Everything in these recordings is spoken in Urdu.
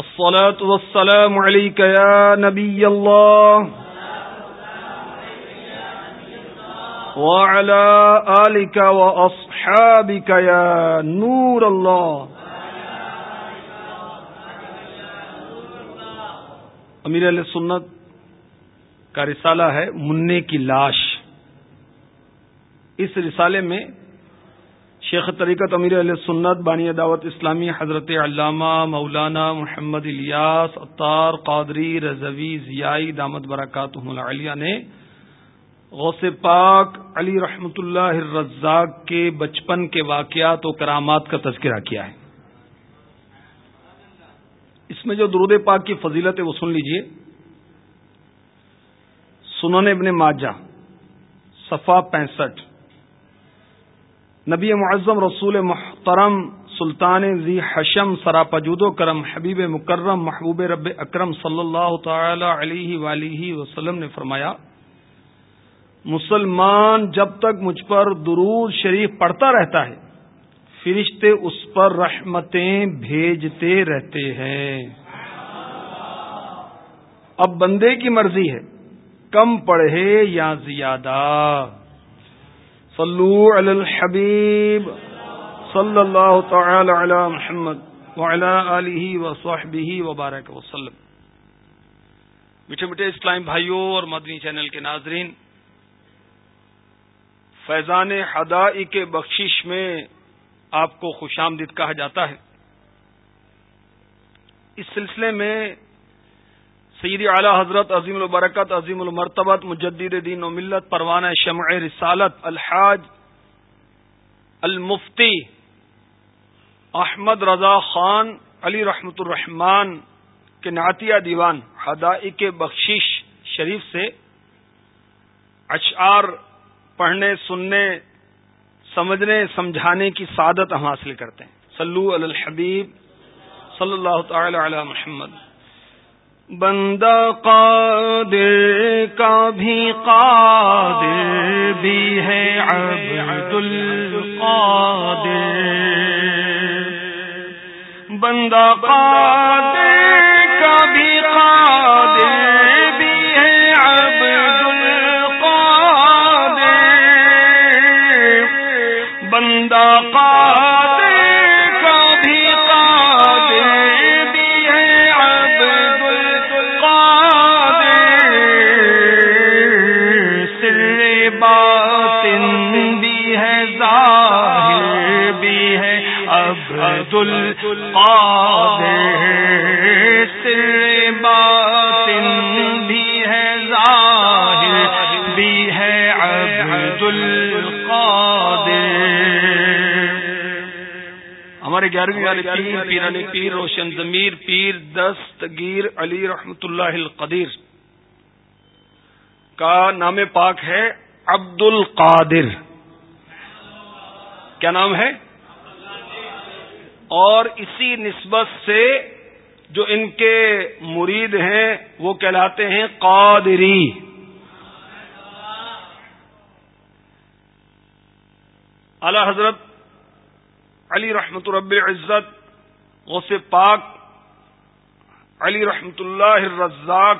الصلاة والسلام عليك يا نبي الله. وعلى آلك وأصحابك يا نور الله. امیر علیہ سنت کا رسالہ ہے منع کی لاش. اس رسالے میں شیخ طریقت امیر علیہ سنت بانی دعوت اسلامی حضرت علامہ مولانا محمد الیاس اطار قادری رضوی ضیائی دامت برکات علیہ نے غوث پاک علی رحمت اللہ الرزاق کے بچپن کے واقعات و کرامات کا تذکرہ کیا ہے۔ اس میں جو درود پاک کی فضیلت ہے وہ سن لیجیے۔ سنن ابن ماجہ صفا پینسٹھ۔ نبی معظم رسول محترم سلطان زی حشم سراپجود و کرم حبیب مکرم محبوب رب اکرم صلی اللہ تعالی علیہ ولیہ وسلم نے فرمایا، مسلمان جب تک مجھ پر درود شریف پڑھتا رہتا ہے، فرشتے اس پر رحمتیں بھیجتے رہتے ہیں۔ اب بندے کی مرضی ہے، کم پڑھے یا زیادہ۔ صلو علی الحبیب صلی اللہ تعالی علی محمد وعلی آلہ وصحبہ وبارک وسلم. میٹھے میٹھے اسلام بھائیوں اور مدنی چینل کے ناظرین، فیضان ہدائی کے بخشش میں آپ کو خوش آمدید کہا جاتا ہے۔ اس سلسلے میں سیدی اعلی حضرت عظیم البرکت، عظیم المرتبت، مجدد دین و ملت، پروانہ شمع رسالت، الحاج المفتی احمد رضا خان علی رحمت الرحمان کے نعتیہ دیوان ہدائی کے بخشش شریف سے اشعار پڑھنے، سننے، سمجھنے، سمجھانے کی سعادت ہم حاصل کرتے ہیں۔ سلو الحبیب صلی اللہ تعالی علی محمد۔ بندہ قادر کا بھی قادر بھی ہے عبد القادر بندہ قادر کا بھی القادر سر باطن بھی ہے ظاہر، بھی ہے عبد القادر ہمارے گیارہویں والے پیر پیر علی پیر روشن ضمیر پیر دستگیر علی رحمت اللہ القدیر۔ کا نام پاک ہے عبد القادر کیا نام ہے؟ اور اسی نسبت سے جو ان کے مرید ہیں، وہ کہلاتے ہیں قادری۔ اعلی حضرت علی رحمت رب عزت غوث پاک علی رحمت اللہ الرزاق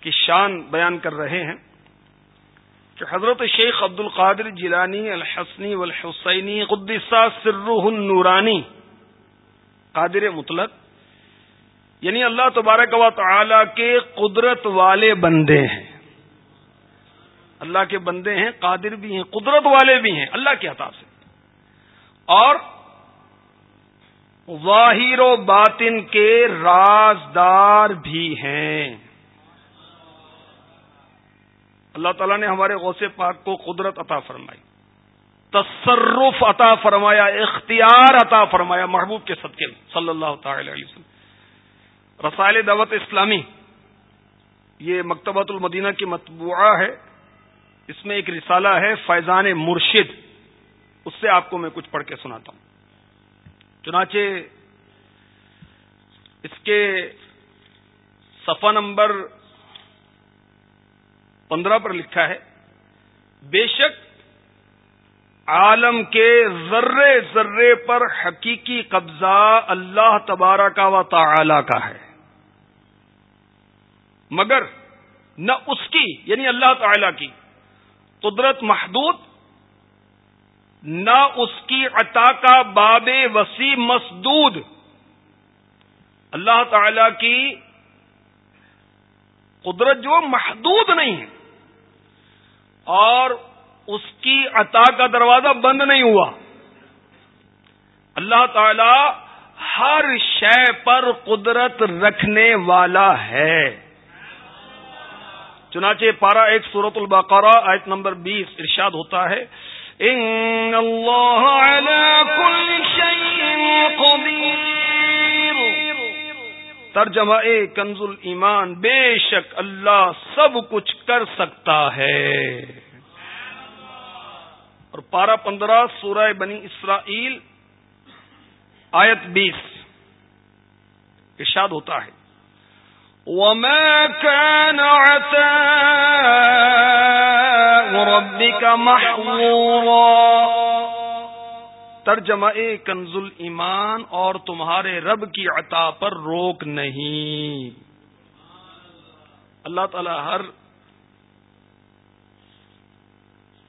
کی شان بیان کر رہے ہیں۔ کہ حضرت شیخ عبد القادر جیلانی، الحسنی والحسینی، قدسہ سر النورانی، قادر مطلق یعنی اللہ تبارک و تعالی کے قدرت والے بندے ہیں۔ اللہ کے بندے ہیں، قادر بھی ہیں، قدرت والے بھی ہیں، اللہ کے عطا سے۔ اور ظاہر و باطن کے رازدار بھی ہیں۔ اللہ تعالیٰ نے ہمارے غوث پاک کو قدرت عطا فرمائی، تصرف عطا فرمایا، اختیار عطا فرمایا محبوب کے صدقے میں، صلی اللہ تعالی علیہ وسلم۔ رسائل دعوت اسلامی، یہ مکتبۃ المدینہ کی مطبوعہ ہے، اس میں ایک رسالہ ہے فیضان مرشد، اس سے آپ کو میں کچھ پڑھ کے سناتا ہوں۔ چنانچہ اس کے صفحہ نمبر پندرہ پر لکھا ہے، بے شک عالم کے ذرے ذرے پر حقیقی قبضہ اللہ تبارہ کا و تعالی کا ہے۔ مگر نہ اس کی یعنی اللہ تعالی کی قدرت محدود، نہ اس کی عطا کا باب وسیع مسدود۔ اللہ تعالی کی قدرت جو محدود نہیں ہے۔ اور اس کی عطا کا دروازہ بند نہیں ہوا۔ اللہ تعالی ہر شے پر قدرت رکھنے والا ہے۔ چنانچہ پارا ایک سورت البقرہ آیت نمبر بیس ارشاد ہوتا ہے۔ ان اللہ کل قدیر۔ ترجمہ کنز ایمان بے شک اللہ سب کچھ کر سکتا ہے۔ اور پارا پندرہ سورہ بنی اسرائیل، آیت بیس، ارشاد ہوتا ہے۔ وما كان عتاء ربك محظورا۔ ترجمہ کنز ایمان اور تمہارے رب کی عطا پر روک نہیں۔ اللہ تعالی ہر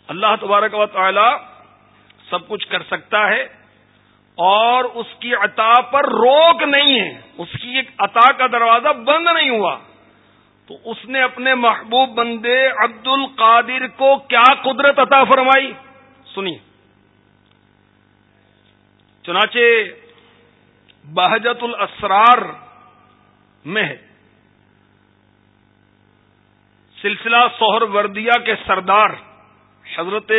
اللہ تبارک و تعالی سب کچھ کر سکتا ہے اور اس کی عطا پر روک نہیں ہے۔ اس کی ایک عطا کا دروازہ بند نہیں ہوا۔ تو اس نے اپنے محبوب بندے عبد القادر کو کیا قدرت عطا فرمائی؟ سنیے۔ چنانچہ بہجت الاسرار میں سلسلہ سوہر وردیا کے سردار حضرت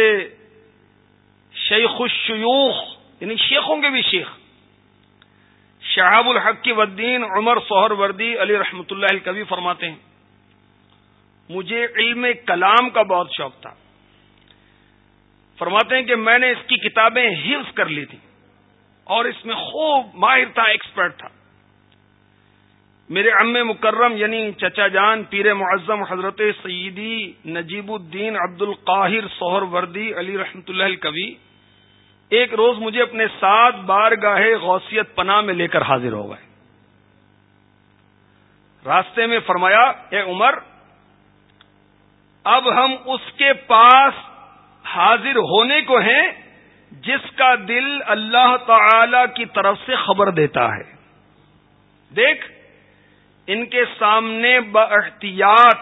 شیخ الشیوخ یعنی شیخوں کے بھی شیخ، شہاب الحق کی ودین عمر سہر وردی علی رحمت اللہ کبھی فرماتے ہیں، مجھے علم کلام کا بہت شوق تھا۔ فرماتے ہیں کہ میں نے اس کی کتابیں حفظ کر لی تھیں۔ اور اس میں خوب ماہر تھا ایکسپرٹ تھا۔ میرے ام مکرم یعنی چچا جان، پیر معظم، حضرت سیدی نجیب الدین عبد القاہر سہر وردی علی رحمت اللہ کبھی ایک روز مجھے اپنے ساتھ بار گاہے غوثیت پناہ میں لے کر حاضر ہو گئے۔ راستے میں فرمایا، اے عمر، اب ہم اس کے پاس حاضر ہونے کو ہیں جس کا دل اللہ تعالی کی طرف سے خبر دیتا ہے۔ دیکھ، ان کے سامنے باحتیاط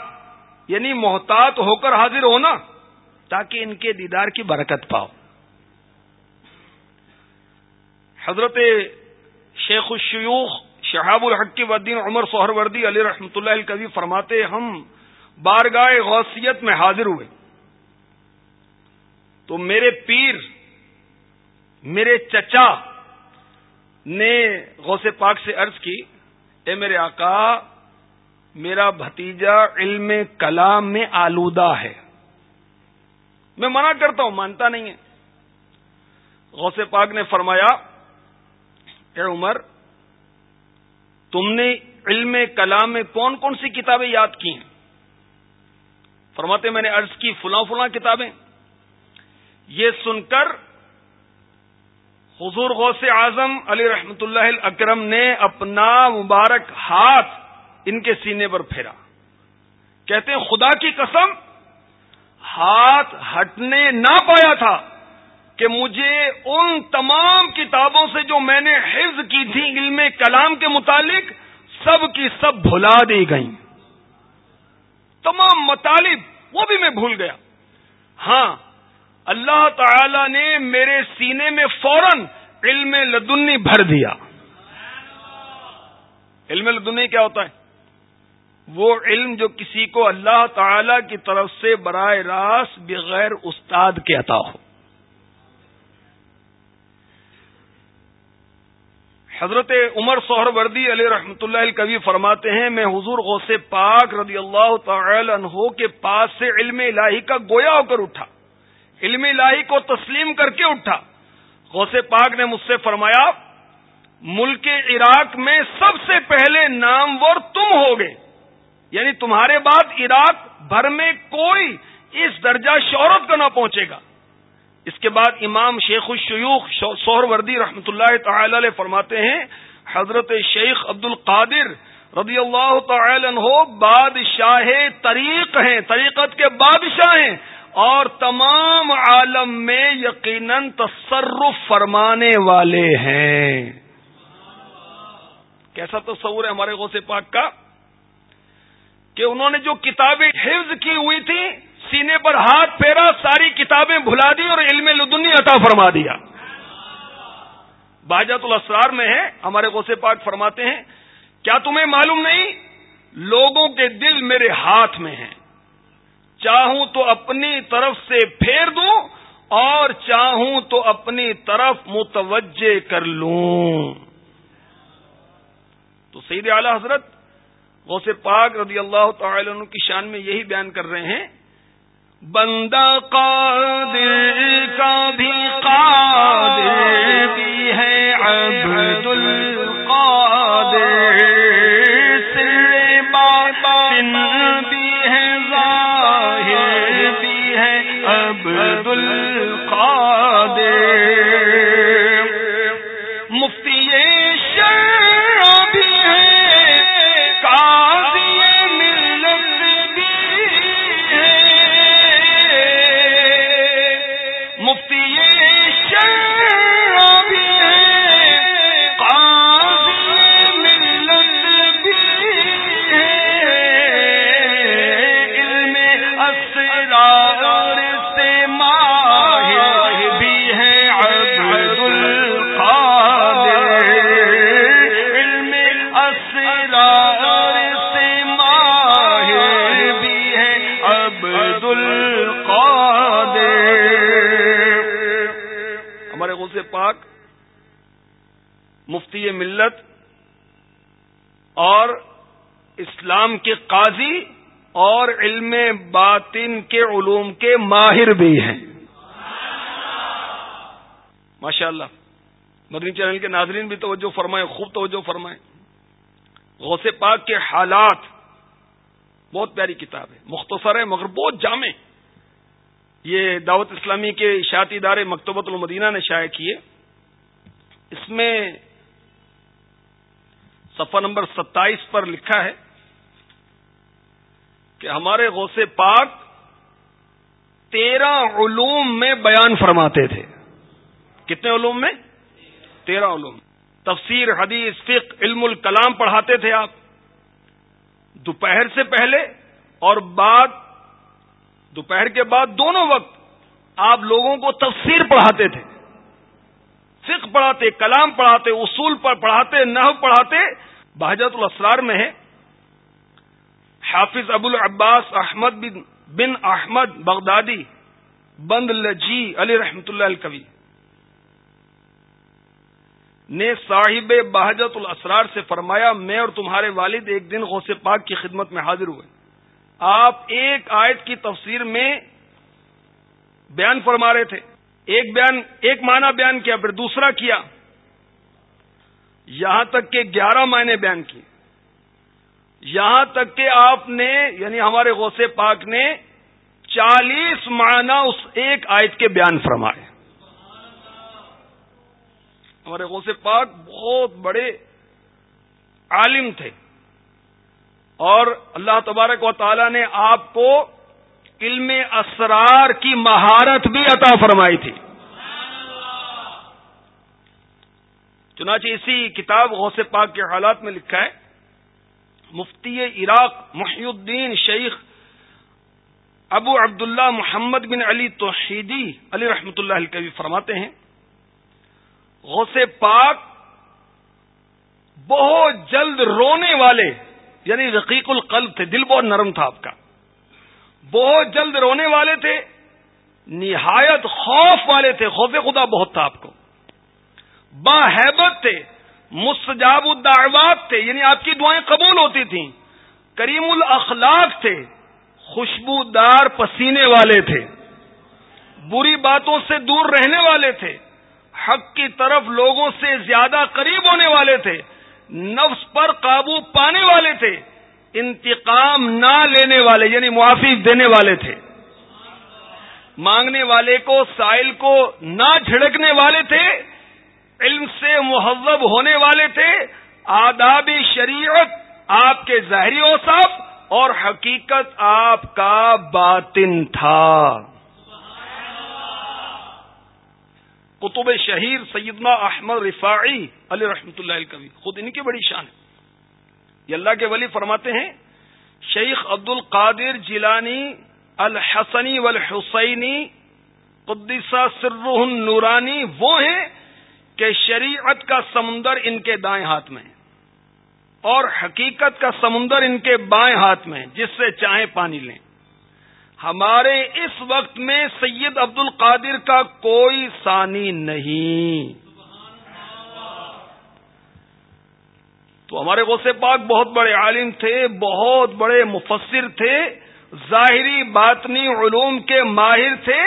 یعنی محتاط ہو کر حاضر ہونا، تاکہ ان کے دیدار کی برکت پاؤ۔ حضرت شیخ الشیوخ شہاب الحق ودین عمر سہر وردی علی رحمۃ اللہ کبھی فرماتے، ہم بارگاہ غوثیت میں حاضر ہوئے۔ تو میرے پیر میرے چچا نے غوث پاک سے عرض کی، اے میرے آقا، میرا بھتیجا علم کلام میں آلودہ ہے۔ میں منع کرتا ہوں، مانتا نہیں ہے۔ غوث پاک نے فرمایا، اے عمر، تم نے علم کلام میں کون کون سی کتابیں یاد کی ہیں؟ فرماتے، میں نے عرض کی، فلاں فلاں کتابیں۔ یہ سن کر حضور غوث اعظم علی رحمت اللہ اکرم نے اپنا مبارک ہاتھ ان کے سینے پر پھیرا۔ کہتے ہیں، خدا کی قسم، ہاتھ ہٹنے نہ پایا تھا کہ مجھے ان تمام کتابوں سے جو میں نے حفظ کی تھی، علم کلام کے متعلق، سب کی سب بھلا دی گئیں۔ تمام مطالب وہ بھی میں بھول گیا۔ ہاں اللہ تعالی نے میرے سینے میں فوراً علم لدنی بھر دیا۔ علم لدنی کیا ہوتا ہے؟ وہ علم جو کسی کو اللہ تعالی کی طرف سے براہ راست بغیر استاد کے عطا ہو۔ حضرت عمر سہر وردی علیہ رحمۃ اللہ کبھی فرماتے ہیں، میں حضور غوث پاک رضی اللہ تعالی عنہ کے پاس سے علم الہی کا گویا ہو کر اٹھا۔ علم الہی کو تسلیم کر کے اٹھا۔ غوث پاک نے مجھ سے فرمایا، ملک عراق میں سب سے پہلے نامور تم ہو گے یعنی تمہارے بعد عراق بھر میں کوئی اس درجہ شہرت کا نہ پہنچے گا۔ اس کے بعد امام شیخ الشیوخ سہر وردی رحمۃ اللہ تعالی علیہ فرماتے ہیں، حضرت شیخ عبد القادر رضی اللہ تعالی عنہ بادشاہ طریق ہیں، طریقت کے بادشاہ ہیں۔ اور تمام عالم میں یقیناً تصرف فرمانے والے ہیں۔ کیسا تصور ہے ہمارے غوث پاک کا؟ کہ انہوں نے جو کتابیں حفظ کی ہوئی تھی سینے پر ہاتھ پھیرا، ساری کتابیں بھلا دی اور علم لدنی عطا فرما دیا۔ باجت الاسرار میں ہے ہمارے غوث پاک فرماتے ہیں، کیا تمہیں معلوم نہیں؟ لوگوں کے دل میرے ہاتھ میں ہیں۔ چاہوں تو اپنی طرف سے پھیر دوں اور چاہوں تو اپنی طرف متوجہ کر لوں۔ تو سید اعلی حضرت غوث پاک رضی اللہ تعالی عنہ کی شان میں یہی بیان کر رہے ہیں۔ بندہ قادر کا بھی قادر بھی ہے عبد القادر القادر مفتی ملت اور اسلام کے قاضی اور علم باطن کے علوم کے ماہر بھی ہیں۔ ماشاء اللہ مدنی چینل کے ناظرین بھی توجہ فرمائیں، خوب توجہ فرمائیں۔ غوث پاک کے حالات بہت پیاری کتاب ہے، مختصر ہے مگر بہت جامع۔ یہ دعوت اسلامی کے اشاعتی ادارے مکتبۃ المدینہ نے شائع کیے۔ اس میں صفحہ نمبر ستائیس پر لکھا ہے کہ ہمارے غوث پاک تیرہ علوم میں بیان فرماتے تھے۔ کتنے علوم میں؟ تیرہ علوم۔ تفسیر، حدیث، فقہ، علم الکلام پڑھاتے تھے آپ۔ دوپہر سے پہلے اور بعد، دوپہر کے بعد دونوں وقت آپ لوگوں کو تفسیر پڑھاتے تھے۔ فقہ پڑھاتے، کلام پڑھاتے، اصول پر پڑھاتے، نحو پڑھاتے بہجت الاسرار میں ہے حافظ ابو العباس احمد بن بن احمد بغدادی، بند لجی علی رحمت اللہ الکوی۔ نے صاحب بہجت الاسرار سے فرمایا، میں اور تمہارے والد ایک دن غوث پاک کی خدمت میں حاضر ہوئے۔ آپ ایک آیت کی تفسیر میں بیان فرما رہے تھے۔ ایک بیان، ایک معنی بیان کیا، پھر دوسرا کیا۔ یہاں تک کہ گیارہ معنی بیان کیے۔ یہاں تک کہ آپ نے یعنی ہمارے غوث پاک نے چالیس معنی اس ایک آیت کے بیان فرمائے۔ ہمارے غوث پاک بہت بڑے عالم تھے۔ اور اللہ تبارک و تعالی نے آپ کو علم اسرار کی مہارت بھی عطا فرمائی تھی۔ چنانچہ اسی کتاب غوث پاک کے حالات میں لکھا ہے، مفتی عراق محی الدین شیخ ابو عبداللہ محمد بن علی توحیدی علی رحمۃ اللہ کبھی فرماتے ہیں۔ غوث پاک بہت جلد رونے والے یعنی رقیق القلب تھے، دل بہت نرم تھا آپ کا۔ بہت جلد رونے والے تھے، نہایت خوف والے تھے۔ خوف خدا بہت تھا آپ کو۔ با تھے، مستجاب الدعوات تھے یعنی آپ کی دعائیں قبول ہوتی تھیں۔ کریم الاخلاق تھے، خوشبودار پسینے والے تھے۔ بری باتوں سے دور رہنے والے تھے۔ حق کی طرف لوگوں سے زیادہ قریب ہونے والے تھے۔ نفس پر قابو پانے والے تھے۔ انتقام نہ لینے والے یعنی معافی دینے والے تھے۔ مانگنے والے کو، سائل کو نہ جھڑکنے والے تھے، علم سے مہذب ہونے والے تھے۔ آداب شریعت آپ کے ظاہری اوصاف اور حقیقت آپ کا باطن تھا۔ قطب شہیر سیدنا احمد رفاعی علی رحمت اللہ کبھی خود ان کی بڑی شان ہے۔ یہ اللہ کے ولی فرماتے ہیں، شیخ عبد القادر جیلانی الحسنی والحسینی، قدیسہ سر نورانی وہ ہیں کہ شریعت کا سمندر ان کے دائیں ہاتھ میں اور حقیقت کا سمندر ان کے بائیں ہاتھ میں، جس سے چاہیں پانی لیں۔ ہمارے اس وقت میں سید عبد القادر کا کوئی ثانی نہیں۔ تو ہمارے غوث پاک بہت بڑے عالم تھے، بہت بڑے مفسر تھے، ظاہری باطنی علوم کے ماہر تھے،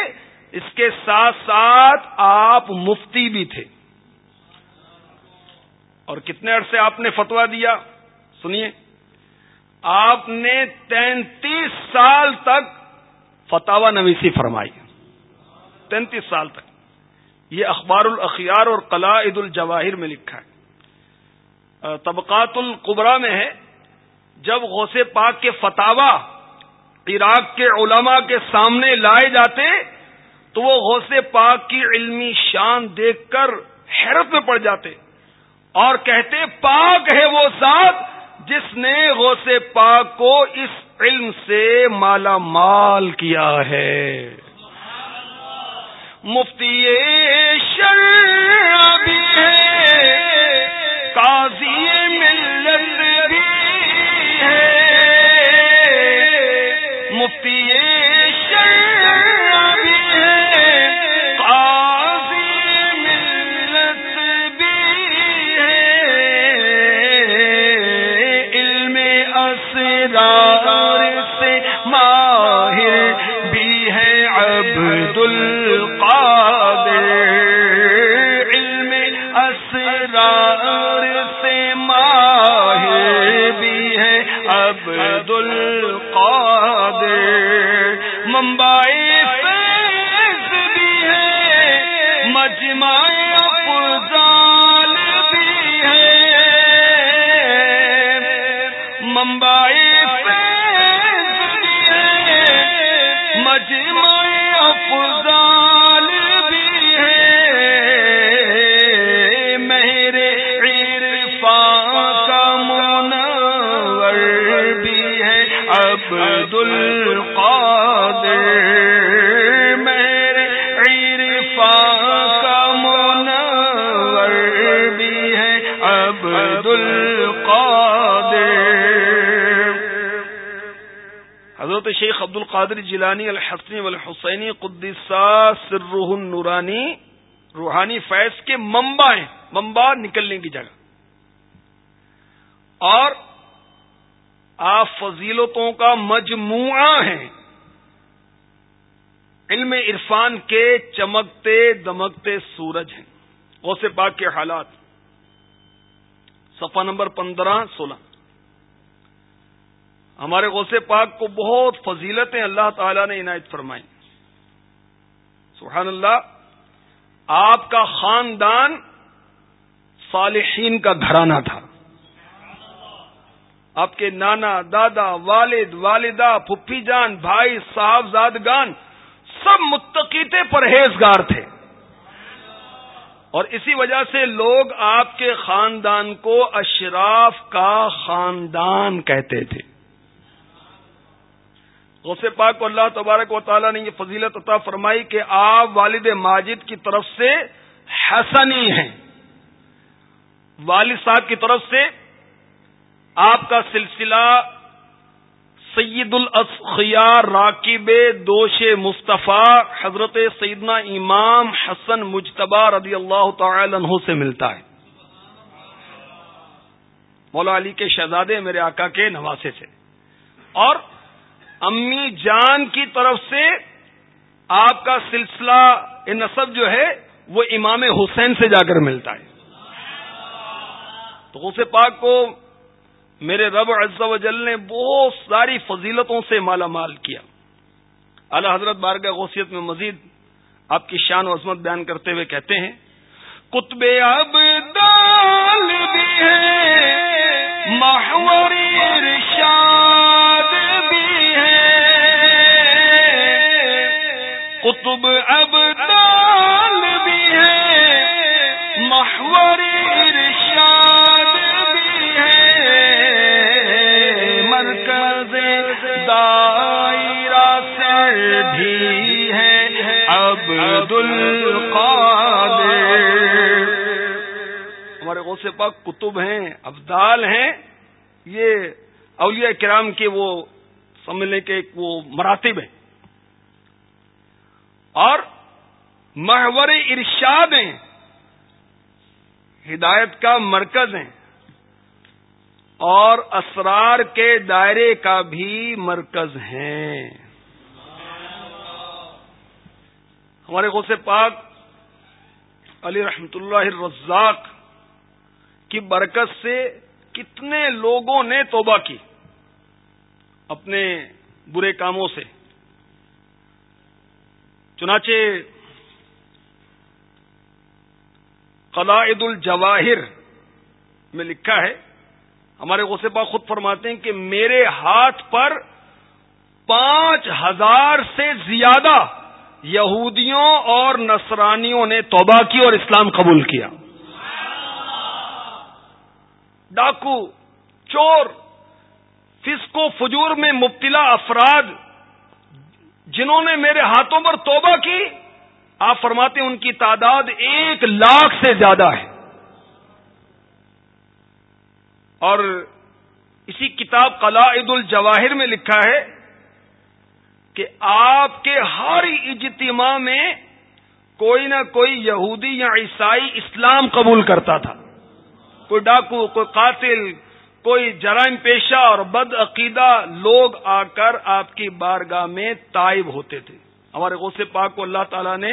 اس کے ساتھ ساتھ آپ مفتی بھی تھے۔ اور کتنے عرصے آپ نے فتوا دیا؟ سنیے۔ آپ نے تینتیس سال تک فتوا نویسی فرمائی۔ تینتیس سال تک۔ یہ اخبار الاخیار اور قلائد الجواہر میں لکھا ہے۔ طبقات القبرا میں ہے، جب غوث پاک کے فتوا عراق کے علماء کے سامنے لائے جاتے، تو وہ غوث پاک کی علمی شان دیکھ کر حیرت میں پڑ جاتے اور کہتے، پاک ہے وہ ذات جس نے غوث پاک کو اس علم سے مالا مال کیا ہے۔ مفتی شر بھی ہے۔ تازی مل عبد القادر ممبئی سے بھی ہے مجمع افضال بھی ہے۔ ممبئی شیخ عبد القادر جیلانی الحسنی والحسینی قدسہ سرہ نورانی روحانی فیض کے ممبا ہیں ممبا نکلنے کی جگہ۔ اور آپ فضیلتوں کا مجموعہ ہیں۔ علم عرفان کے چمکتے دمکتے سورج ہیں۔ غوث پاک کے حالات۔ صفحہ نمبر پندرہ، سولہ۔ ہمارے غوث پاک کو بہت فضیلتیں اللہ تعالی نے عنایت فرمائی سبحان اللہ آپ کا خاندان صالحین کا گھرانہ تھا۔ آپ کے نانا، دادا، والد، والدہ، پھپھی جان، بھائی صاحب زادگان سب متقیتے پرہیزگار تھے۔ اور اسی وجہ سے لوگ آپ کے خاندان کو اشراف کا خاندان کہتے تھے۔ غوث پاک کو اللہ تبارک و تعالیٰ نے یہ فضیلت عطا فرمائی کہ آپ والد ماجد کی طرف سے حسنی ہیں۔ والد صاحب کی طرف سے آپ کا سلسلہ سید الاسخیار راکب دوش مصطفیٰ حضرت سیدنا امام حسن مجتبہ رضی اللہ تعالی عنہ سے ملتا ہے۔ مولا علی کے شہزادے میرے آقا کے نواسے سے۔ اور امی جان کی طرف سے آپ کا سلسلہ نصب جو ہے وہ امام حسین سے جا کر ملتا ہے۔ تو غوث پاک کو میرے رب عز و جل نے بہت ساری فضیلتوں سے مالا مال کیا۔ اللہ حضرت بارگاہ غوثیت میں مزید آپ کی شان و عظمت بیان کرتے ہوئے کہتے ہیں کتب اب دال بھی ہے کتب اب دال بھی ہے محوری ارشاد بھی ہے۔ مرکز دائرہ سے بھی ہے عبد القادر ہمارے غوث پاک کتب ہیں، ابدال ہیں۔ یہ اولیاء کرام کے وہ سمجھنے کے وہ مراتب ہیں۔ اور محور ارشاد ہیں، ہدایت کا مرکز ہیں، اور اسرار کے دائرے کا بھی مرکز ہیں۔ ہمارے غوث پاک علی رحمت اللہ الرزاق کی برکت سے کتنے لوگوں نے توبہ کی، اپنے برے کاموں سے۔ چنانچہ قلائد الجواہر میں لکھا ہے، ہمارے غصے خود فرماتے ہیں کہ میرے ہاتھ پر پانچ ہزار سے زیادہ یہودیوں اور نصرانیوں نے توبہ کی اور اسلام قبول کیا۔ ڈاکو، چور فسکو فجور میں مبتلا افراد جنہوں نے میرے ہاتھوں پر توبہ کی، آپ فرماتے ہیں ان کی تعداد ایک لاکھ سے زیادہ ہے۔ اور اسی کتاب قلائد الجواہر میں لکھا ہے کہ آپ کے ہر اجتماع میں کوئی نہ کوئی یہودی یا عیسائی اسلام قبول کرتا تھا۔ کوئی ڈاکو، کوئی قاتل کوئی جرائم پیشہ اور بد عقیدہ لوگ آ کر آپ کی بارگاہ میں تائب ہوتے تھے۔ ہمارے غوث پاک کو اللہ تعالیٰ نے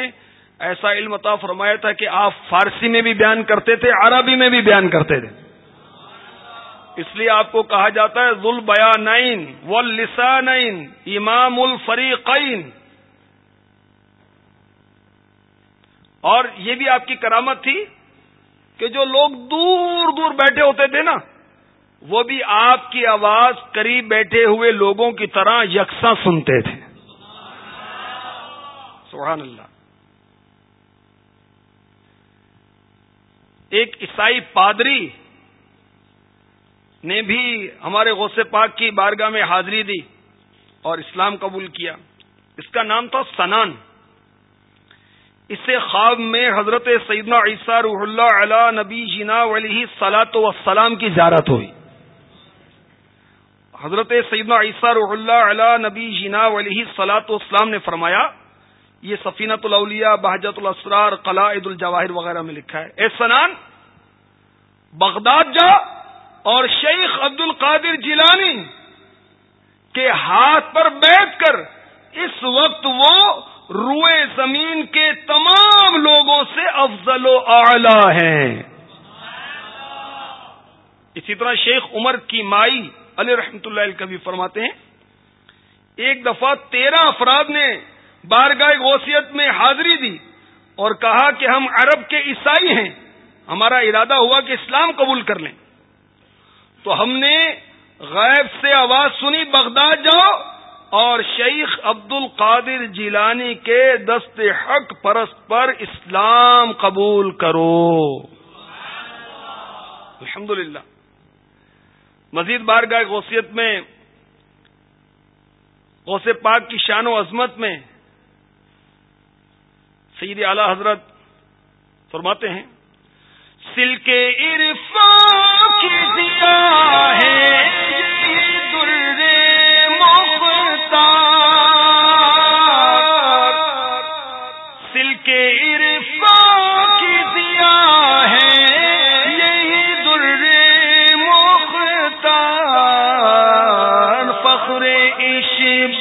ایسا علم عطا فرمایا تھا کہ آپ فارسی میں بھی بیان کرتے تھے، عربی میں بھی بیان کرتے تھے۔ اس لیے آپ کو کہا جاتا ہے ذل بیا نائن و لسانین امام الفریقین اور یہ بھی آپ کی کرامت تھی کہ جو لوگ دور دور بیٹھے ہوتے تھے نا وہ بھی آپ کی آواز قریب بیٹھے ہوئے لوگوں کی طرح یکساں سنتے تھے۔ سبحان اللہ۔ ایک عیسائی پادری نے بھی ہمارے غوث پاک کی بارگاہ میں حاضری دی اور اسلام قبول کیا۔ اس کا نام تھا سنان۔ اسے خواب میں حضرت سیدنا عیسیٰ روح اللہ علی نبی جینا علیہ سلاۃ وسلام کی زیارت ہوئی۔ حضرت سیدنا عیسیٰ روح اللہ علی نبی جینا علیہ سلاۃ والسلام نے فرمایا، یہ سفینت الاولیاء بحجت الاسرار، قلائد الجواہر وغیرہ میں لکھا ہے۔ اے سنان، بغداد جا اور شیخ عبد القادر جیلانی کے ہاتھ پر بیٹھ کر اس وقت وہ روئے زمین کے تمام لوگوں سے افضل و اعلی ہیں۔ اسی طرح شیخ عمر کی مائی علی رحمت اللہ کبھی فرماتے ہیں، ایک دفعہ تیرہ افراد نے بارگاہ غوثیت میں حاضری دی اور کہا کہ ہم عرب کے عیسائی ہیں، ہمارا ارادہ ہوا کہ اسلام قبول کر لیں۔ تو ہم نے غیب سے آواز سنی، بغداد جاؤ اور شیخ عبد القادر جیلانی کے دست حق پرست پر اسلام قبول کرو۔ الحمد للہ مزید بار گائے غوثیت میں، غوث پاک کی شان و عظمت میں سید اعلی حضرت فرماتے ہیں سل کے عرفان کی دیا ہے۔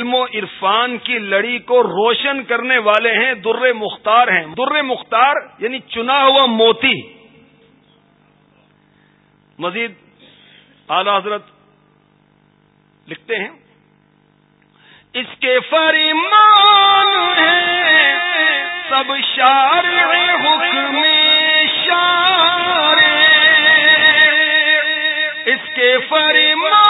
علم و عرفان کی لڑی کو روشن کرنے والے ہیں، در مختار ہیں۔ در مختار یعنی چنا ہوا موتی۔ مزید اعلی حضرت لکھتے ہیں، اس کے فریمان ہیں، سب شار حکم شار اس کے فریمان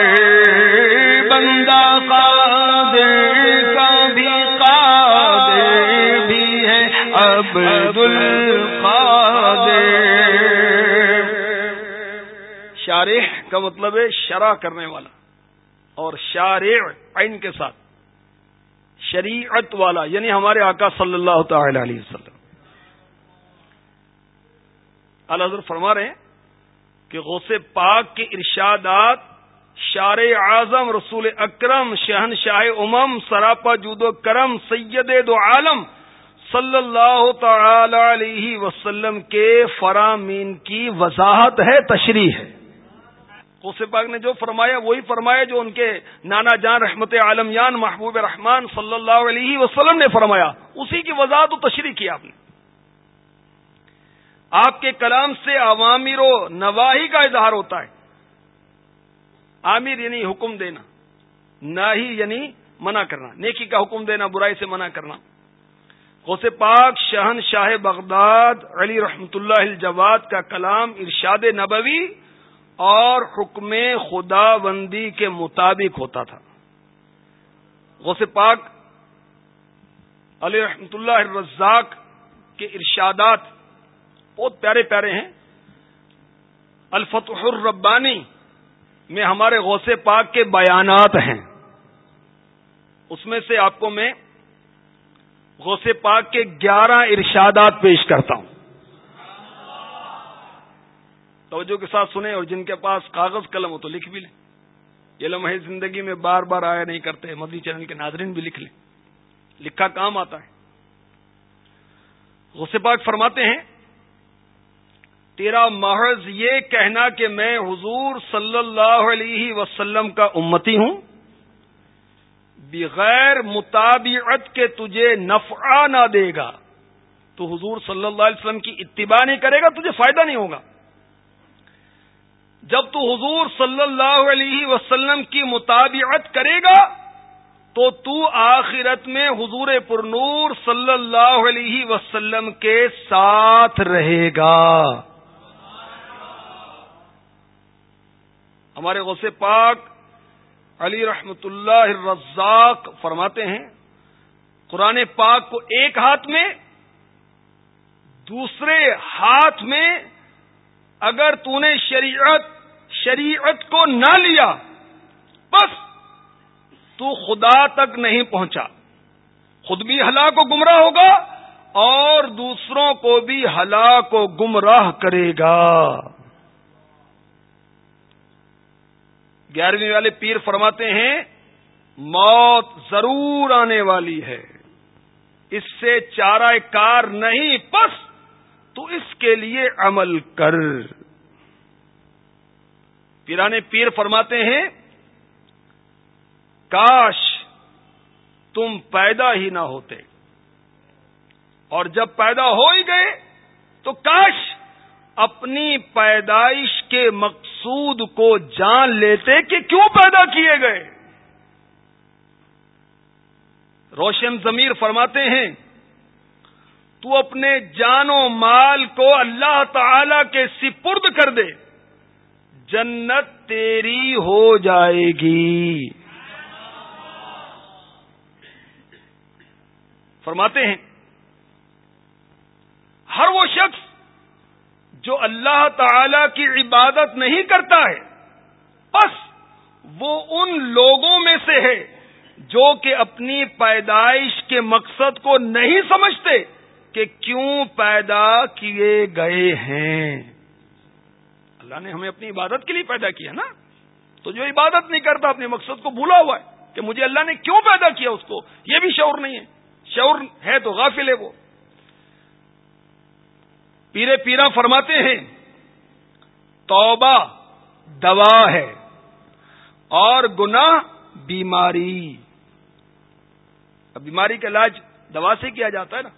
عبد شارح کا مطلب ہے شرح کرنے والا اور شارع عین کے ساتھ۔ شریعت والا یعنی ہمارے آقا صلی اللہ تعالی علیہ وسلم۔ الحضر فرما رہے ہیں کہ غوث پاک کے ارشادات شار اعظم رسول اکرم شہن شاہ امم، سراپا جود و کرم، سید دو عالم صلی اللہ تعالی علیہ وسلم کے فرامین کی وضاحت ہے، تشریح ہے۔ غوث پاک نے جو فرمایا، وہی فرمایا جو ان کے نانا جان رحمت عالم یان محبوب رحمان صلی اللہ علیہ وسلم نے فرمایا۔ اسی کی وضاحت و تشریح کی آپ نے۔ آپ کے کلام سے عوامر و نواحی کا اظہار ہوتا ہے۔ عامر یعنی حکم دینا نہ ہی یعنی منع کرنا، نیکی کا حکم دینا، برائی سے منع کرنا۔ غوث پاک شہن شاہ بغداد علی رحمت اللہ الجواد کا کلام ارشاد نبوی اور حکم خدا بندی کے مطابق ہوتا تھا۔ غوث پاک علی رحمت اللہ الرزاق کے ارشادات بہت پیارے پیارے ہیں۔ الفتح الربانی میں ہمارے غوث پاک کے بیانات ہیں۔ اس میں سے آپ کو میں غوث پاک کے گیارہ ارشادات پیش کرتا ہوں۔ توجہ کے ساتھ سنیں اور جن کے پاس کاغذ قلم ہو تو لکھ بھی لیں۔ یہ لمحے زندگی میں بار بار آیا نہیں کرتے، مدنی چینل کے ناظرین بھی لکھ لیں۔ لکھا کام آتا ہے۔ غوث پاک فرماتے ہیں، تیرا محض یہ کہنا کہ میں حضور صلی اللہ علیہ وسلم کا امتی ہوں۔ بغیر مطابعت کے تجھے نفع نہ دے گا۔ تو حضور صلی اللہ علیہ وسلم کی اتباع نہیں کرے گا، تجھے فائدہ نہیں ہوگا۔ جب تو حضور صلی اللہ علیہ وسلم کی مطابعت کرے گا، تو تو آخرت میں حضور پر نور صلی اللہ علیہ وسلم کے ساتھ رہے گا۔ ہمارے غوث پاک علی رحمت اللہ الرزاق فرماتے ہیں، قرآن پاک کو ایک ہاتھ میں، دوسرے ہاتھ میں اگر تو نے شریعت شریعت کو نہ لیا، بس تو خدا تک نہیں پہنچا۔ خود بھی ہلاک و گمراہ ہوگا اور دوسروں کو بھی ہلاک و گمراہ کرے گا۔ گیارہویں والے پیر فرماتے ہیں، موت ضرور آنے والی ہے۔ اس سے چارہ کار نہیں، پس تو اس کے لیے عمل کر۔ پیرانے پیر فرماتے ہیں، کاش تم پیدا ہی نہ ہوتے۔ اور جب پیدا ہو ہی گئے، تو کاش اپنی پیدائش کے مقصد مقصود کو جان لیتے کہ کیوں پیدا کیے گئے؟ روشن ضمیر فرماتے ہیں، تو اپنے جان و مال کو اللہ تعالی کے سپرد کر دے، جنت تیری ہو جائے گی۔ فرماتے ہیں، ہر وہ شخص جو اللہ تعالی کی عبادت نہیں کرتا ہے، بس وہ ان لوگوں میں سے ہے جو کہ اپنی پیدائش کے مقصد کو نہیں سمجھتے کہ کیوں پیدا کیے گئے ہیں۔ اللہ نے ہمیں اپنی عبادت کے لیے پیدا کیا نا۔ تو جو عبادت نہیں کرتا، اپنے مقصد کو بھولا ہوا ہے کہ مجھے اللہ نے کیوں پیدا کیا اس کو؟ یہ بھی شعور نہیں ہے۔ شعور ہے تو غافل ہے وہ۔ پیرے پیرا فرماتے ہیں، توبہ دوا ہے اور گناہ بیماری۔ اب بیماری کا علاج دوا سے کیا جاتا ہے نا؟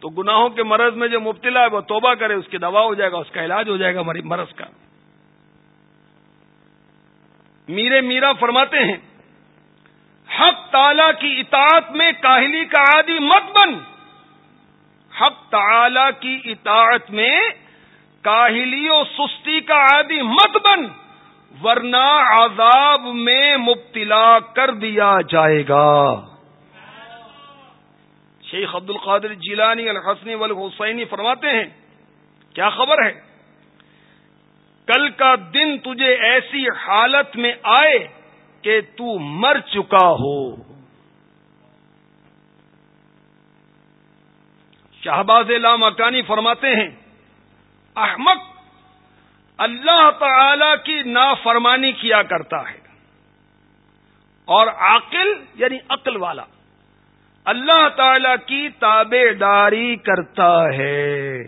تو گناہوں کے مرض میں جو مبتلا ہے، وہ توبہ کرے، اس کی دوا ہو جائے گا، اس کا علاج ہو جائے گا مرض کا۔ میرے میرا فرماتے ہیں، حق تعالی کی اطاعت میں کاہلی کا عادی مت بن۔ حق تعالی کی اطاعت میں کاہلی و سستی کا عادی مت بن، ورنہ عذاب میں مبتلا کر دیا جائے گا۔ شیخ عبد القادر جیلانی الحسنی والحسینی فرماتے ہیں، کیا خبر ہے؟ کل کا دن تجھے ایسی حالت میں آئے کہ تو مر چکا ہو۔ شہباز لامکانی فرماتے ہیں احمد اللہ تعالی کی نافرمانی کیا کرتا ہے۔ اور عاقل یعنی عقل والا اللہ تعالی کی تابے داری کرتا ہے۔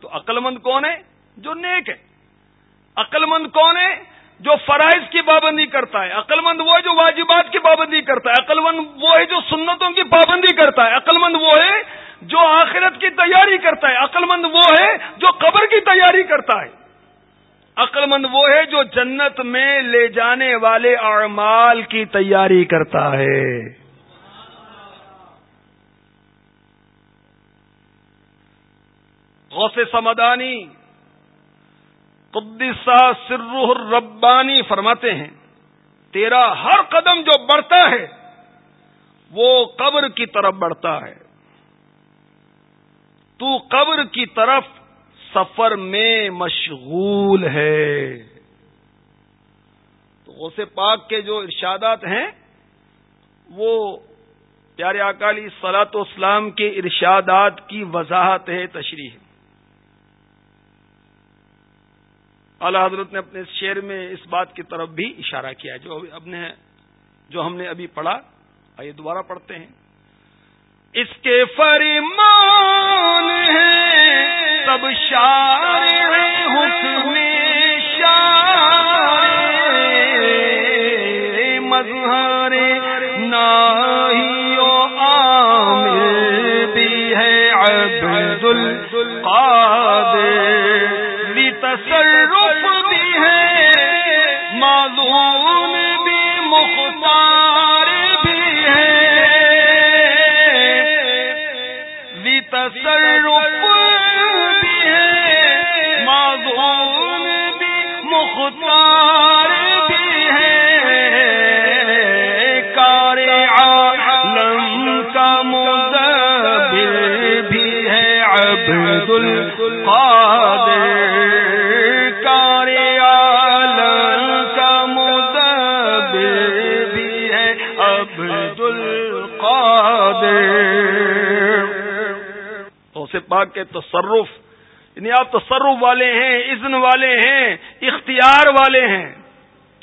تو عقل مند کون ہے؟ جو نیک ہے۔ عقل مند کون ہے؟ جو فرائض کی پابندی کرتا ہے عقل مند وہ ہے جو واجبات کی پابندی کرتا ہے عقل مند وہ ہے جو سنتوں کی پابندی کرتا ہے عقل مند وہ ہے جو آخرت کی تیاری کرتا ہے عقل مند وہ ہے جو قبر کی تیاری کرتا ہے۔ عقل مند وہ ہے جو جنت میں لے جانے والے اعمال کی تیاری کرتا ہے۔ غوث سمدانی قدسہ سرح الربانی فرماتے ہیں، تیرا ہر قدم جو بڑھتا ہے، وہ قبر کی طرف بڑھتا ہے۔ تو قبر کی طرف سفر میں مشغول ہے۔ تو غوث پاک کے جو ارشادات ہیں، وہ پیارے اکالی سلاط اسلام کے ارشادات کی وضاحت ہے، تشریح۔ اعلی حضرت نے اپنے شعر میں اس بات کی طرف بھی اشارہ کیا، جو اب نے جو ہم نے ابھی پڑھا، آئیے دوبارہ پڑھتے ہیں۔ اس کے فرمان ہیں، سب شار حکم شار مظہر ناہیو عامر بھی ہے عبد القادر تصرف بھی ہے عبد القادر کے تصرف یعنی آپ تصرف والے ہیں، اذن والے ہیں، اختیار والے ہیں،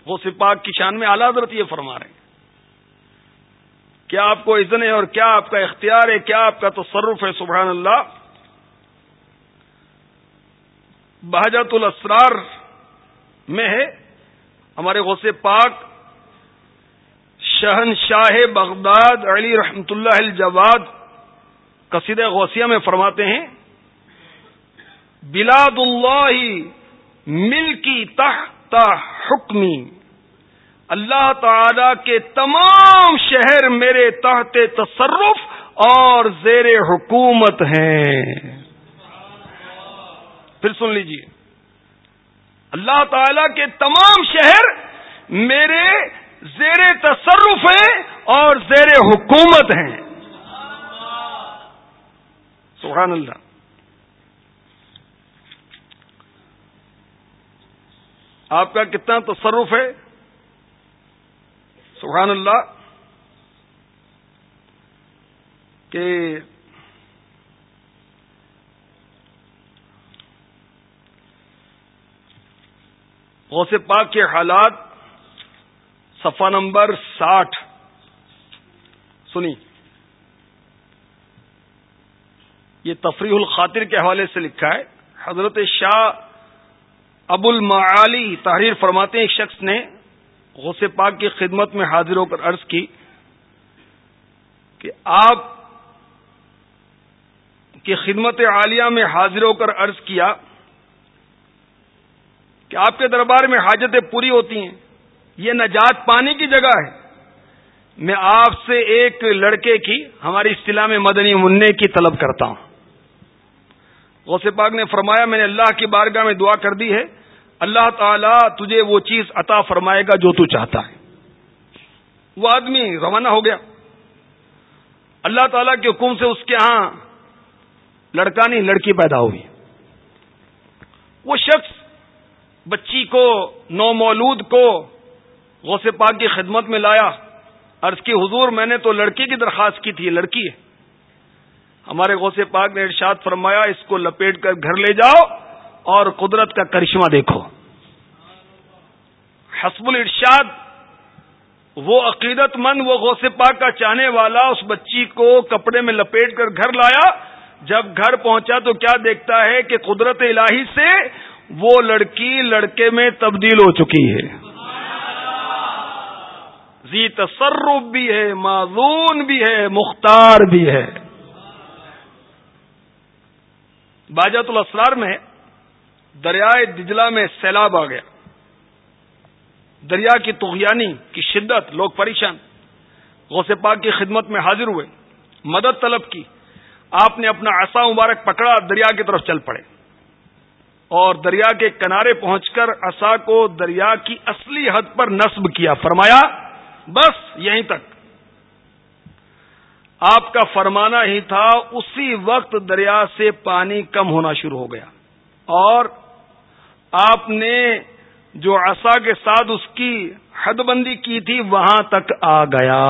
وہ پاک کی شان میں اعلی حضرت یہ فرما رہے ہیں۔ کیا آپ کو اذن ہے اور کیا آپ کا اختیار ہے؟ کیا آپ کا تصرف ہے؟ سبحان اللہ۔ بہجت الاسرار میں ہے ہمارے غوث پاک شہن شاہ بغداد علی رحمت اللہ الجواد۔ قصید غوثیہ میں فرماتے ہیں، بلاد اللہ مل کی تحت حکمی، اللہ تعالی کے تمام شہر میرے تحت تصرف اور زیر حکومت ہیں۔ پھر سن لیجیے اللہ تعالی کے تمام شہر میرے زیر تصرف ہیں اور زیر حکومت ہیں۔ سبحان اللہ. آپ کا کتنا تصرف ہے؟ سبحان اللہ. کہ غوث پاک کے حالات صفحہ نمبر ساٹھ. سنی یہ تفریح الخاطر کے حوالے سے لکھا ہے۔ حضرت شاہ ابو المعالی تحریر فرماتے ہیں، ایک شخص نے غوث پاک کی خدمت میں حاضر ہو کر عرض کی کہ آپ کی خدمت عالیہ میں حاضر ہو کر عرض کیا کہ آپ کے دربار میں حاجتیں پوری ہوتی ہیں۔ یہ نجات پانی کی جگہ ہے۔ میں آپ سے ایک لڑکے کی ہماری اصطلاح میں مدنی منع کی طلب کرتا ہوں۔ غوث پاک نے فرمایا، میں نے اللہ کی بارگاہ میں دعا کر دی ہے، اللہ تعالی تجھے وہ چیز عطا فرمائے گا جو تو چاہتا ہے۔ وہ آدمی روانہ ہو گیا۔ اللہ تعالی کے حکم سے اس کے ہاں لڑکا نہیں، لڑکی پیدا ہوئی۔ وہ شخص بچی کو نو مولود کو غوث پاک کی خدمت میں لایا۔ عرض کی، حضور میں نے تو لڑکی کی درخواست کی تھی لڑکی ہے۔ ہمارے غوث پاک نے ارشاد فرمایا، اس کو لپیٹ کر گھر لے جاؤ اور قدرت کا کرشمہ دیکھو۔ حسب الارشاد، وہ عقیدت مند، وہ غوث پاک کا چاہنے والا اس بچی کو کپڑے میں لپیٹ کر گھر لایا۔ جب گھر پہنچا تو کیا دیکھتا ہے کہ قدرت الہی سے وہ لڑکی لڑکے میں تبدیل ہو چکی ہے۔ زی تصرف بھی ہے، معذون بھی ہے، مختار بھی ہے۔ باجت الاسرار میں دریائے دجلا میں سیلاب آ گیا۔ دریا کی تغیانی کی شدت، لوگ پریشان۔ غوث پاک کی خدمت میں حاضر ہوئے۔ مدد طلب کی۔ آپ نے اپنا عصا مبارک پکڑا، دریا کی طرف چل پڑے۔ اور دریا کے کنارے پہنچ کر اصا کو دریا کی اصلی حد پر نصب کیا۔ فرمایا، بس یہیں تک۔ آپ کا فرمانا ہی تھا، اسی وقت دریا سے پانی کم ہونا شروع ہو گیا۔ اور آپ نے جو عصا کے ساتھ اس کی حد بندی کی تھی، وہاں تک آ گیا۔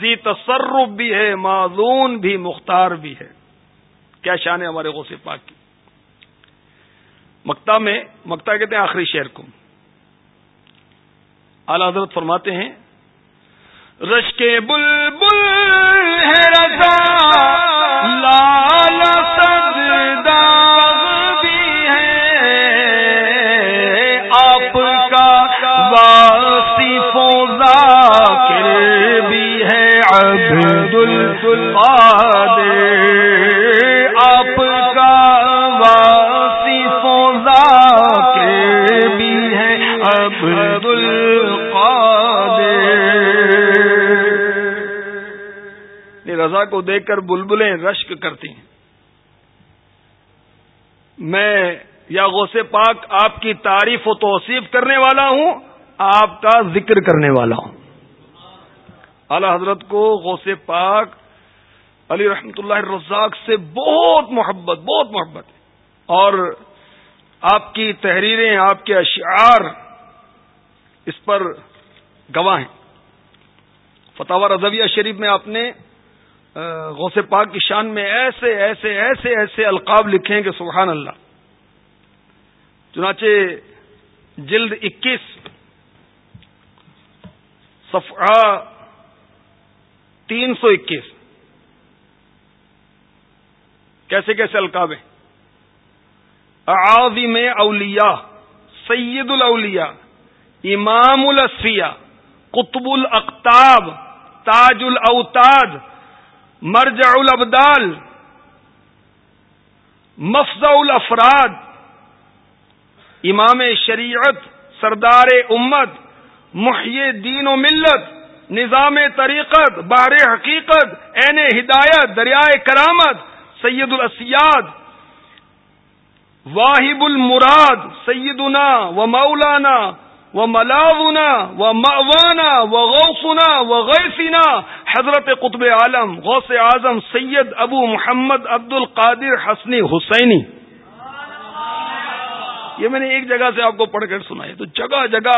زی تصرف بھی ہے، معذون بھی، مختار بھی ہے۔ کیا شان ہے ہمارے غوث پاک کی۔ مکتا میں مکتا کہتے ہیں آخری شہر کو۔ اعلی حضرت فرماتے ہیں رش کے بل بل ہے رضا، لال بھی ہے۔ آپ کا باسی فوزا بھی ہے عبد القادر کو دیکھ کر بلبلیں رشک کرتی ہیں۔ میں یا غوث پاک آپ کی تعریف و توصیف کرنے والا ہوں، آپ کا ذکر کرنے والا ہوں۔ اعلی حضرت کو غوث پاک، علی رحمت اللہ رزاق سے بہت محبت بہت محبت اور آپ کی تحریریں، آپ کے اشعار اس پر گواہ ہیں۔ فتح رضویہ شریف میں آپ نے غوث پاک کی شان میں ایسے ایسے ایسے ایسے القاب لکھیں کہ سبحان اللہ۔ چنانچہ جلد اکیس، صفحہ تین سو اکیس۔ کیسے کیسے القاب ہیں؟ عظیم اولیاء، سید الاولیاء، امام الاسفیہ قطب الاقتاب تاج الاوتاد مرجع الابدال مفضع الافراد امام شریعت، سردار امت، محی دین و ملت، نظام طریقت، بار حقیقت، عین ہدایت، دریائے کرامت، سید الاسیاد واحب المراد، سیدنا و مولانا و ملاونا و موانا و غوثنا و غیفنا حضرت قطب عالم، غوث اعظم سید ابو محمد عبد القادر حسنی حسینی. یہ میں نے ایک جگہ سے آپ کو پڑھ کر سنا ہے تو جگہ جگہ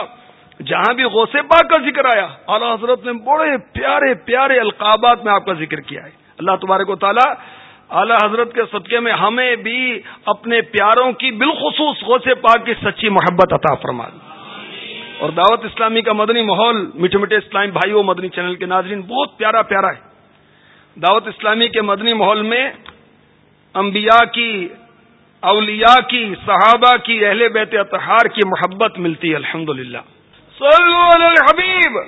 جہاں بھی غوث پاک کا ذکر آیا، اعلی حضرت نے بڑے پیارے پیارے القابات میں آپ کا ذکر کیا ہے۔ اللہ تبارک و تعالی اعلی حضرت کے صدقے میں ہمیں بھی اپنے پیاروں کی بالخصوص غوث پاک کی سچی محبت عطا فرما اور دعوت اسلامی کا مدنی ماحول، میٹھے میٹھے اسلام بھائیوں، مدنی چینل کے ناظرین، بہت پیارا پیارا ہے۔ دعوت اسلامی کے مدنی ماحول میں انبیاء کی، اولیاء کی، صحابہ کی، اہل بیت اطہار کی محبت ملتی ہے الحمد للہ حبیب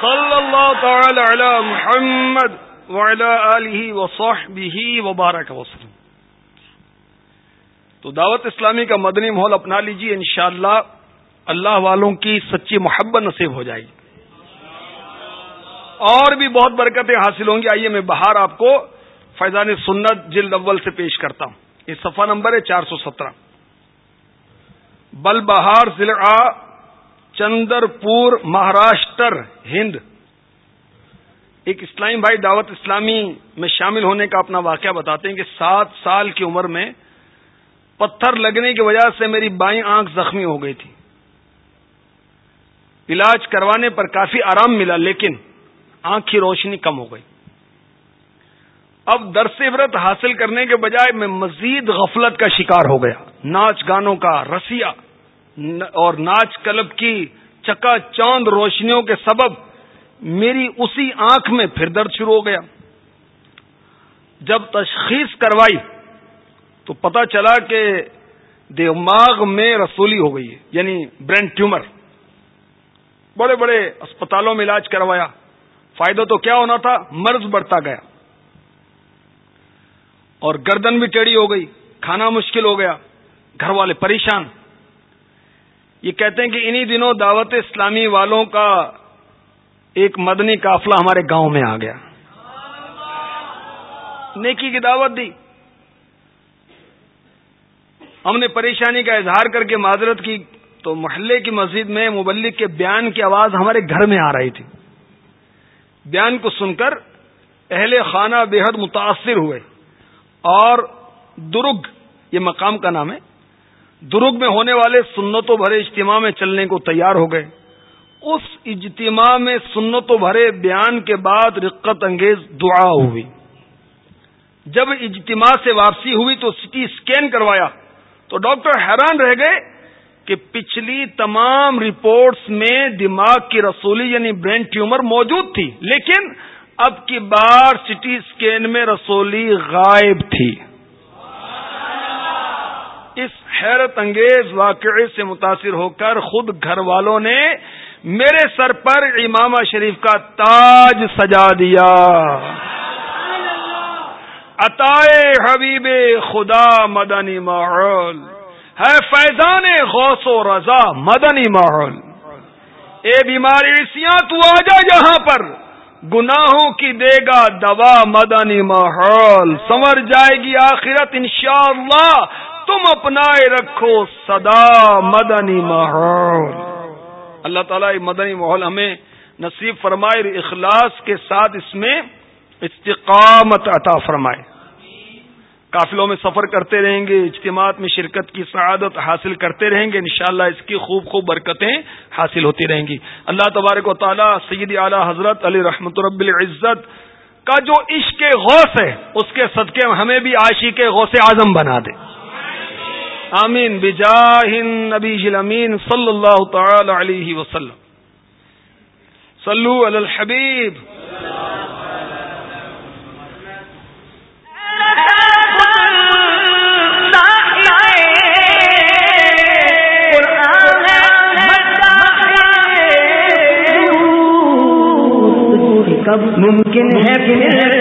صلی اللہ تعالی علی محمد وبارک وسلم۔ تو دعوت اسلامی کا مدنی ماحول اپنا لیجیے انشاءاللہ۔ اللہ والوں کی سچی محبت نصیب ہو جائے گی۔ اور بھی بہت برکتیں حاصل ہوں گی۔ آئیے میں باہر آپ کو فیضان سنت جلد اول سے پیش کرتا ہوں۔ یہ صفحہ نمبر ہے چار سو سترہ۔ بل بہار ضلع چندر پور مہاراشٹر، ہند۔ ایک اسلامی بھائی دعوت اسلامی میں شامل ہونے کا اپنا واقعہ بتاتے ہیں کہ سات سال کی عمر میں پتھر لگنے کی وجہ سے میری بائیں آنکھ زخمی ہو گئی تھی۔ علاج کروانے پر کافی آرام ملا، لیکن آنکھ کی روشنی کم ہو گئی۔ اب درس عبرت حاصل کرنے کے بجائے میں مزید غفلت کا شکار ہو گیا۔ ناچ گانوں کا رسیا اور ناچ کلب کی چکا چاند روشنیوں کے سبب میری اسی آنکھ میں پھر درد شروع ہو گیا۔ جب تشخیص کروائی تو پتا چلا کہ دماغ میں رسولی ہو گئی ہے یعنی برین ٹیومر۔ بڑے بڑے اسپتالوں میں علاج کروایا۔ فائدہ تو کیا ہونا تھا؟ مرض بڑھتا گیا۔ اور گردن بھی ٹیڑھی ہو گئی، کھانا مشکل ہو گیا گھر والے پریشان۔ یہ کہتے ہیں کہ انہی دنوں دعوت اسلامی والوں کا ایک مدنی قافلہ ہمارے گاؤں میں آ گیا۔ نیکی کی دعوت دی۔ ہم نے پریشانی کا اظہار کر کے معذرت کی۔ تو محلے کی مسجد میں مبلک کے بیان کی آواز ہمارے گھر میں آ رہی تھی۔ بیان کو سن کر اہل خانہ بے حد متاثر ہوئے۔ اور درگ یہ مقام کا نام ہے درگ میں ہونے والے سنتوں بھرے اجتماع میں چلنے کو تیار ہو گئے۔ اس اجتماع میں سنتوں بھرے بیان کے بعد رقت انگیز دعا ہوئی۔ جب اجتماع سے واپسی ہوئی تو سٹی اسکین کروایا تو ڈاکٹر حیران رہ گئے کہ پچھلی تمام رپورٹس میں دماغ کی رسولی یعنی برین ٹیومر موجود تھی، لیکن اب کی بار سٹی اسکین میں رسولی غائب تھی۔ اس حیرت انگیز واقعے سے متاثر ہو کر خود گھر والوں نے میرے سر پر امام شریف کا تاج سجا دیا۔ عطائے حبیب خدا مدنی ماحول۔ ہے فیضان غوث و رضا، مدنی ماحول۔ اے بیماری سیاں تو آ جا یہاں پر۔ گناہوں کی دے گا دوا، مدنی ماحول۔ سمر جائے گی آخرت، انشاءاللہ۔ تم اپنائے رکھو صدا، مدنی ماحول۔ اللہ تعالیٰ مدنی ماحول ہمیں نصیب فرمائے اخلاص کے ساتھ اس میں استقامت عطا فرمائے۔ قافلوں میں سفر کرتے رہیں گے، اجتماعات میں شرکت کی سعادت حاصل کرتے رہیں گے، انشاءاللہ اس کی خوب خوب برکتیں حاصل ہوتی رہیں گی۔ اللہ تبارک و تعالیٰ سید اعلی حضرت علی رحمت رب العزت کا جو عشق غوث ہے، اس کے صدقے ہمیں بھی عاشق غوث اعظم بنا دے۔ آمین۔ بجا نبی امین صلی اللہ تعالی علیہ وسلم۔ صلو علی الحبیب۔ کب ممکن ہے کہ